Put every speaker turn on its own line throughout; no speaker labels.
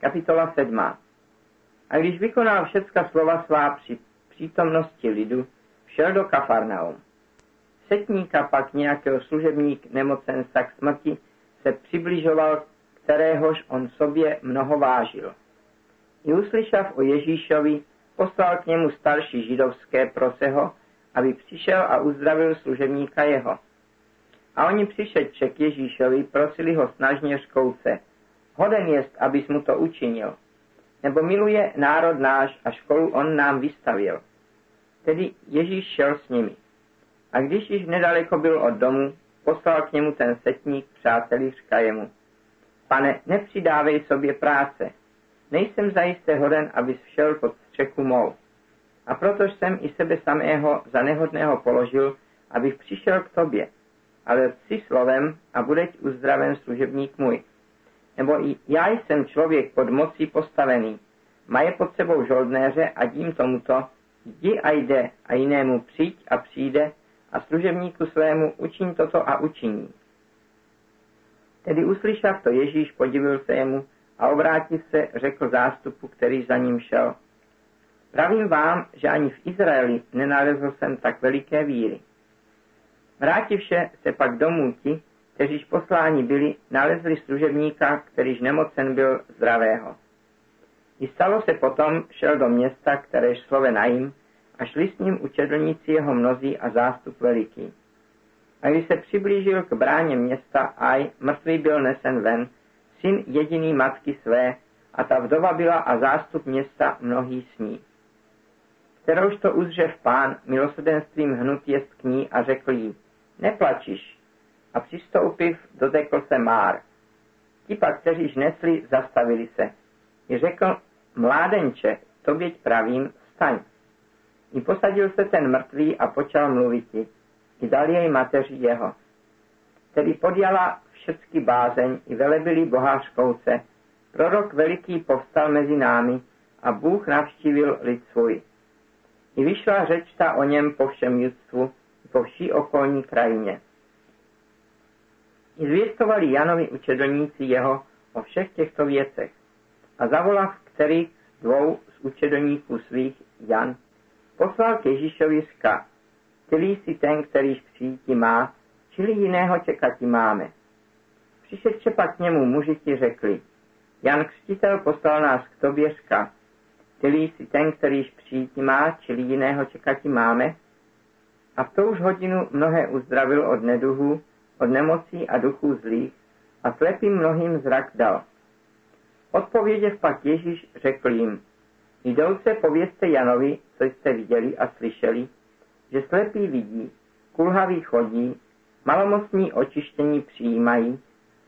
Kapitola 7. A když vykonal všecka slova svá při přítomnosti lidu, šel do Kafarnaum. Setníka pak nějakého služebník nemocen tak smrti se přibližoval, kteréhož on sobě mnoho vážil. I uslyšav o Ježíšovi, poslal k němu starší židovské proseho, aby přišel a uzdravil služebníka jeho. A oni přišedče k Ježíšovi, prosili ho snažně řkouce, hoden jest, abys mu to učinil, nebo miluje národ náš a školu on nám vystavil. Tedy Ježíš šel s nimi. A když již nedaleko byl od domu, poslal k němu ten setník přáteli říká jemu. Pane, nepřidávej sobě práce. Nejsem zajisté hoden, abys všel pod střechu mou. A proto jsem i sebe samého za nehodného položil, abych přišel k tobě. Ale si slovem a budeť uzdraven služebník můj. Nebo já jsem člověk pod mocí postavený. Maje pod sebou žoldnéře a dím tomuto, jdi a jde a jinému přijď a přijde a služebníku svému učiň toto a učiní. Tedy uslyšav to Ježíš podivil se jemu a obrátil se řekl zástupu, který za ním šel. Pravím vám, že ani v Izraeli nenalezl jsem tak veliké víry. Vrátivše se pak domů ti, kteříž posláni byli, nalezli služebníka, kterýž nemocen byl zdravého. I stalo se potom, šel do města, které slove najím, a šli s ním učedlníci jeho mnozí a zástup veliký. A když se přiblížil k bráně města, aj mrtvý byl nesen ven, syn jediný matky své, a ta vdova byla a zástup města mnohý s ní. Kterouž to uzřev pán milosrdenstvím hnut jest k ní a řekl jí, neplačiš. A přistoupiv, dotekl se Már. Ti pak, kteříž nesli, zastavili se. I řekl, mládenče, toběť pravím, staň. I posadil se ten mrtvý a počal mluviti. I dal jej mateři jeho. Tedy podjala všecky bázeň i velebili bohářkouce. Prorok veliký povstal mezi námi a Bůh navštívil lid svůj. I vyšla řeč ta o něm po všem judstvu, po vší okolní krajině. Zvěstovali Janovi učedlníci jeho o všech těchto věcech. A zavolav kterých dvou z učedlníků svých, Jan, poslal k Ježíšovi ska. Ty si ten, kterýž přijítí má, čili jiného čekati máme. Přišedče pak k němu muži ti řekli, Jan Křtitel poslal nás k tobě ska. Ty si ten, kterýž přijítí má, čili jiného čekati máme. A v tou už hodinu mnohé uzdravil od neduhu, od nemocí a duchů zlých a slepým mnohým zrak dal. Odpověděv pak Ježíš řekl jim, Jdouce povězte Janovi, co jste viděli a slyšeli, že slepí vidí, kulhavý chodí, malomocní očištění přijímají,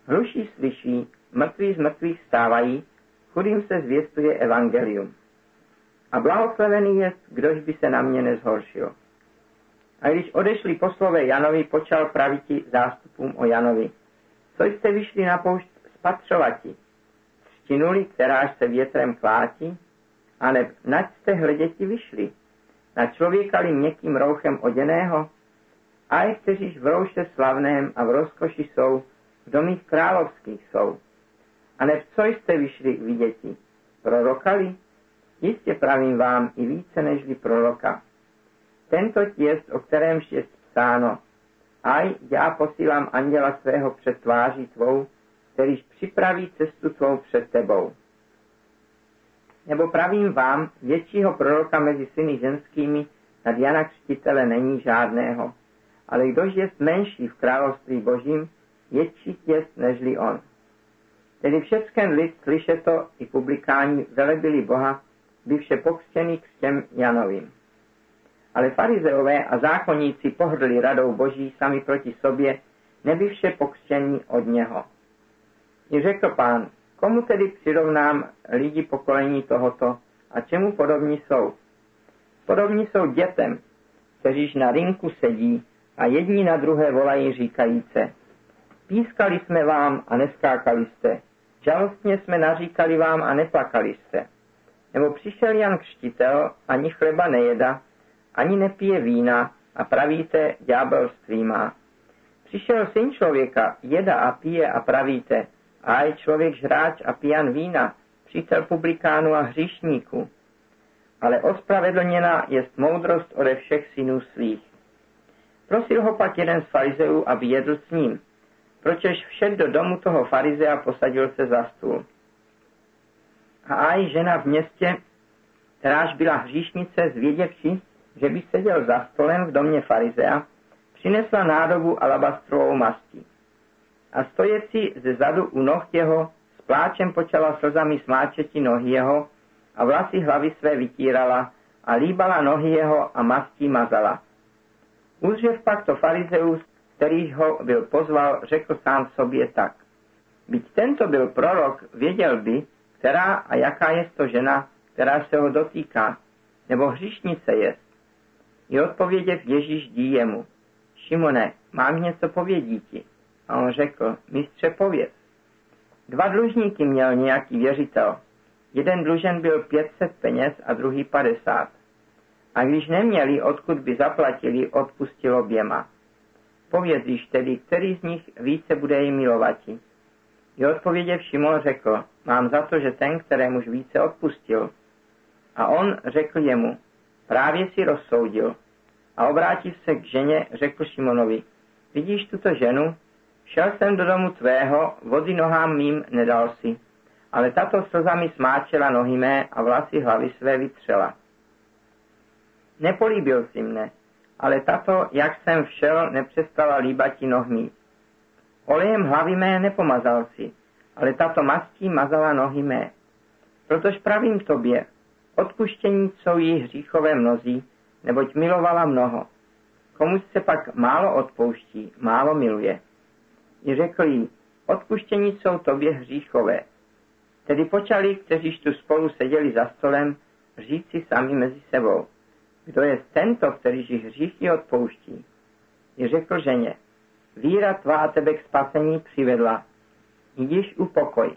hluší slyší, mrtví z mrtvých stávají, chudým se zvěstuje evangelium. A blahoslavený je, kdož by se na mě nezhoršil. A když odešli poslové Janovi, počal praviti zástupům o Janovi. Co jste vyšli na poušť spatřovati? Třtinuli, kteráž se větrem klátí? A neb nač jste hleděti vyšli? Na člověka-li měkkým rouchem oděného? A je kteříž v rouše slavném a v rozkoši jsou, v domích královských jsou. A neb co jste vyšli viděti? Prorokali? Jistě pravím vám i více nežli proroka. Tento těst, o kterémž je psáno, aj já posílám anděla svého před tváří tvou, kterýž připraví cestu tvou před tebou. Nebo pravím vám, většího proroka mezi syny ženskými nad Jana Křtitele není žádného, ale kdož je menší v království božím, větší těst nežli on. Tedy všecken lid slyše to i publikáni velebili Boha, vše pokřtěný křtěm Janovým. Ale farizeové a zákonníci pohrdli radou boží sami proti sobě, vše pokřtění od něho. I řekl pán, Komu tedy přirovnám lidi pokolení tohoto a čemu podobní jsou? Podobní jsou dětem, kteříž na rinku sedí a jedni na druhé volají říkajíce. Pískali jsme vám a neskákali jste. Žalostně jsme naříkali vám a neplakali jste. Nebo přišel Jan Křtitel, ani chleba nejeda, ani nepije vína a pravíte, ďábelství má. Přišel syn člověka, jeda a pije a pravíte, a je člověk žráč a pijan vína, přítel publikánu a hříšníků, ale ospravedlněna jest moudrost ode všech synů svých. Prosil ho pak jeden z farizeů, aby jedl s ním, pročež všet do domu toho farizea posadil se za stůl. A aj žena v městě, kteráž byla hříšnice, zvěděvši, že by seděl za stolem v domě farizea, přinesla nádobu alabastrovou mastí. A stojecí ze zadu u noh jeho, s pláčem počala slzami smáčeti nohy jeho a vlasy hlavy své vytírala a líbala nohy jeho a mastí mazala. Uzřev pak to farizeus, který ho byl pozval, řekl sám sobě tak. Byť tento byl prorok, věděl by, která a jaká je to žena, která se ho dotýká, nebo hřišnice je. I odpověděv Ježíš dí jemu. Šimone, mám něco povědíti. A on řekl, mistře pověz. Dva dlužníky měl nějaký věřitel. Jeden dlužen byl 500 peněz a druhý 50. A když neměli, odkud by zaplatili, odpustil oběma. Pověz již tedy, který z nich více bude jim milovati. I odpověděv Šimon řekl, mám za to, že ten, kterémuž více odpustil. A on řekl jemu, právě si rozsoudil. A obrátiv se k ženě, řekl Šimonovi, vidíš tuto ženu? Šel jsem do domu tvého, vody nohám mým nedal si, ale tato slzami smáčela nohy mé a vlasy hlavy své vytřela. Nepolíbil si mne, ale tato, jak jsem všel, nepřestala líbati nohmi. Olejem hlavy mé nepomazal si, ale tato mastí mazala nohy mé. Protož pravím tobě, odpuštění jsou jí hříchové mnozí, neboť milovala mnoho. Komu se pak málo odpouští, málo miluje. I řekl jí, odpuštění jsou tobě hříchové. Tedy počali, kteříž tu spolu seděli za stolem, říci sami mezi sebou. Kdo je tento, který hříchy odpouští? I řekl ženě, víra tvá tebe k spasení přivedla, jdíš u pokoj.